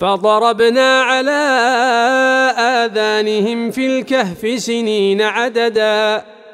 فضربنا على آذانهم في الكهف سنين عددا.